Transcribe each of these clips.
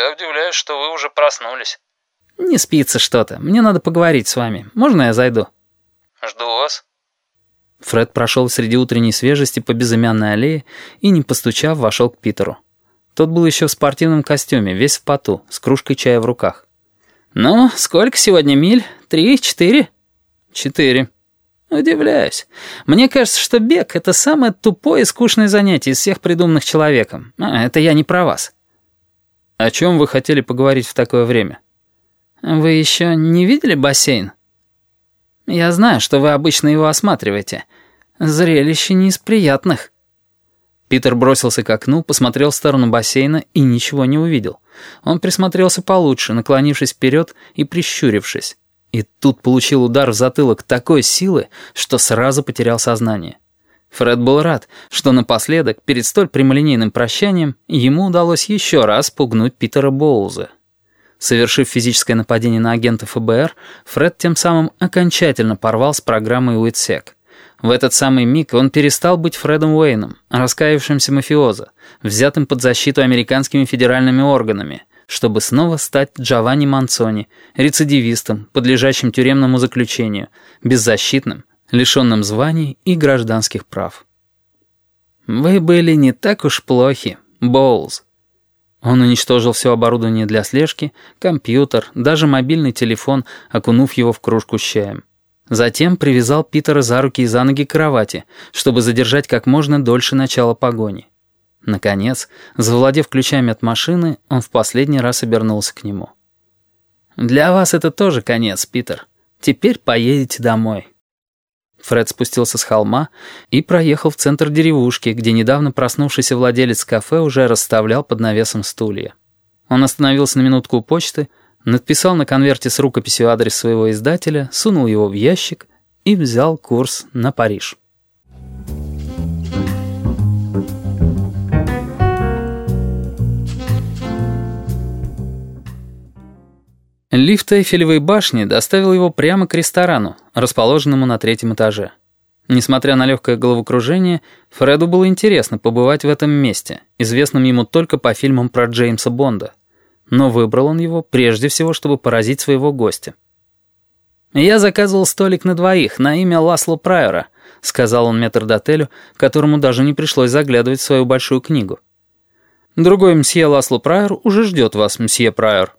«Я удивляюсь, что вы уже проснулись». «Не спится что-то. Мне надо поговорить с вами. Можно я зайду?» «Жду вас». Фред прошел среди утренней свежести по безымянной аллее и, не постучав, вошел к Питеру. Тот был еще в спортивном костюме, весь в поту, с кружкой чая в руках. «Ну, сколько сегодня миль? Три, четыре?» «Четыре». «Удивляюсь. Мне кажется, что бег — это самое тупое и скучное занятие из всех придуманных человеком. А, это я не про вас». «О чем вы хотели поговорить в такое время?» «Вы еще не видели бассейн?» «Я знаю, что вы обычно его осматриваете. Зрелище не из приятных». Питер бросился к окну, посмотрел в сторону бассейна и ничего не увидел. Он присмотрелся получше, наклонившись вперед и прищурившись. И тут получил удар в затылок такой силы, что сразу потерял сознание. Фред был рад, что напоследок, перед столь прямолинейным прощанием, ему удалось еще раз пугнуть Питера Боулза. Совершив физическое нападение на агента ФБР, Фред тем самым окончательно порвал с программой Уитсек. В этот самый миг он перестал быть Фредом Уэйном, раскаявшимся мафиоза, взятым под защиту американскими федеральными органами, чтобы снова стать Джованни Манцони, рецидивистом, подлежащим тюремному заключению, беззащитным, лишенным званий и гражданских прав. «Вы были не так уж плохи, Боулз». Он уничтожил все оборудование для слежки, компьютер, даже мобильный телефон, окунув его в кружку с чаем. Затем привязал Питера за руки и за ноги к кровати, чтобы задержать как можно дольше начало погони. Наконец, завладев ключами от машины, он в последний раз обернулся к нему. «Для вас это тоже конец, Питер. Теперь поедете домой». Фред спустился с холма и проехал в центр деревушки, где недавно проснувшийся владелец кафе уже расставлял под навесом стулья. Он остановился на минутку у почты, Надписал на конверте с рукописью адрес своего издателя, сунул его в ящик и взял курс на Париж. Лифт Эйфелевой башни доставил его прямо к ресторану, расположенному на третьем этаже. Несмотря на легкое головокружение, Фреду было интересно побывать в этом месте, известном ему только по фильмам про Джеймса Бонда но выбрал он его прежде всего, чтобы поразить своего гостя. «Я заказывал столик на двоих на имя Ласло Прайора», — сказал он метрдотелю, которому даже не пришлось заглядывать в свою большую книгу. «Другой мсье Ласло Прайор уже ждет вас, мсье Прайор».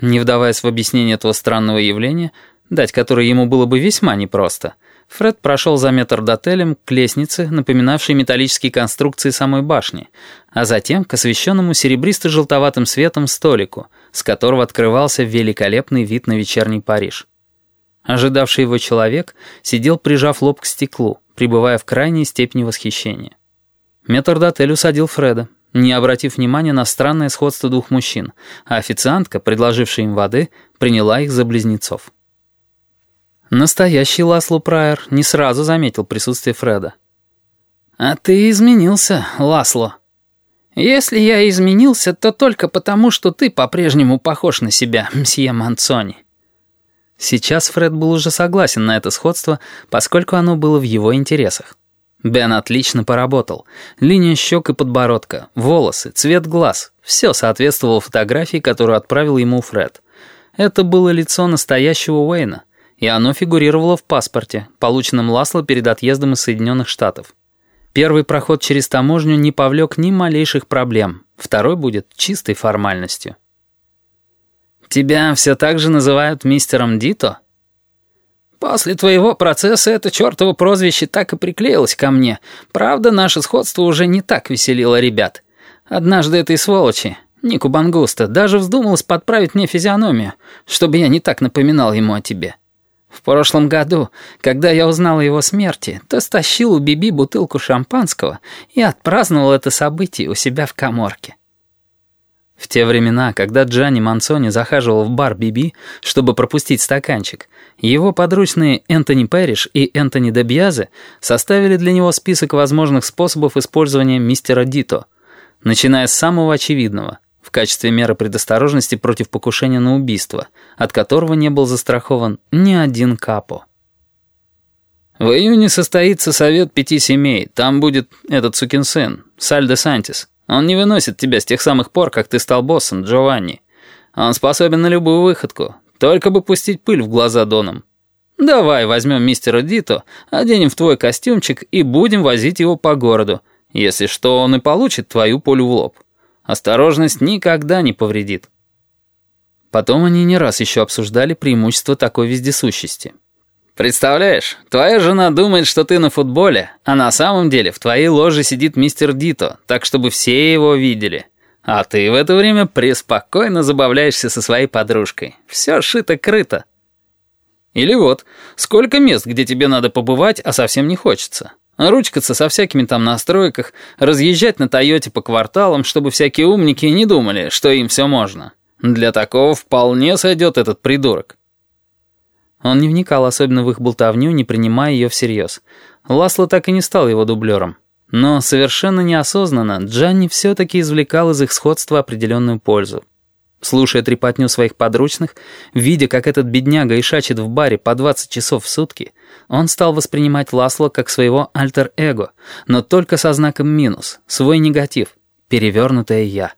Не вдаваясь в объяснение этого странного явления, дать которое ему было бы весьма непросто — Фред прошел за метр до к лестнице, напоминавшей металлические конструкции самой башни, а затем к освещенному серебристо-желтоватым светом столику, с которого открывался великолепный вид на вечерний Париж. Ожидавший его человек сидел, прижав лоб к стеклу, пребывая в крайней степени восхищения. Метрдотель усадил Фреда, не обратив внимания на странное сходство двух мужчин, а официантка, предложившая им воды, приняла их за близнецов. Настоящий Ласло Прайер не сразу заметил присутствие Фреда. «А ты изменился, Ласло. Если я изменился, то только потому, что ты по-прежнему похож на себя, мсье Манцони». Сейчас Фред был уже согласен на это сходство, поскольку оно было в его интересах. Бен отлично поработал. Линия щек и подбородка, волосы, цвет глаз — все соответствовало фотографии, которую отправил ему Фред. Это было лицо настоящего Уэйна и оно фигурировало в паспорте, полученном Ласло перед отъездом из Соединенных Штатов. Первый проход через таможню не повлек ни малейших проблем, второй будет чистой формальностью. «Тебя все так же называют мистером Дито?» «После твоего процесса это чертово прозвище так и приклеилось ко мне. Правда, наше сходство уже не так веселило ребят. Однажды этой сволочи, Нику Бангуста, даже вздумалось подправить мне физиономию, чтобы я не так напоминал ему о тебе». В прошлом году, когда я узнал о его смерти, то стащил у Биби бутылку шампанского и отпраздновал это событие у себя в коморке. Те времена, когда Джанни Мансони захаживал в бар Биби, чтобы пропустить стаканчик, его подручные Энтони Пэриш и Энтони Дебьязе составили для него список возможных способов использования мистера Дито, начиная с самого очевидного — в качестве меры предосторожности против покушения на убийство, от которого не был застрахован ни один капо. В июне состоится совет пяти семей, там будет этот сукин сын, Саль де Сантис, Он не выносит тебя с тех самых пор, как ты стал боссом, Джованни. Он способен на любую выходку, только бы пустить пыль в глаза Доном. Давай возьмем мистера Дито, оденем в твой костюмчик и будем возить его по городу. Если что, он и получит твою пулю в лоб. Осторожность никогда не повредит. Потом они не раз еще обсуждали преимущество такой вездесущести. «Представляешь, твоя жена думает, что ты на футболе, а на самом деле в твоей ложе сидит мистер Дито, так чтобы все его видели. А ты в это время преспокойно забавляешься со своей подружкой. Все шито-крыто». Или вот, сколько мест, где тебе надо побывать, а совсем не хочется. Ручкаться со всякими там настройках, разъезжать на Тойоте по кварталам, чтобы всякие умники не думали, что им все можно. Для такого вполне сойдет этот придурок. Он не вникал особенно в их болтовню, не принимая ее всерьез. Ласло так и не стал его дублером. Но совершенно неосознанно Джанни все-таки извлекал из их сходства определенную пользу. Слушая трепотню своих подручных, видя, как этот бедняга ишачит в баре по 20 часов в сутки, он стал воспринимать Ласло как своего альтер-эго, но только со знаком минус, свой негатив, перевернутое «я».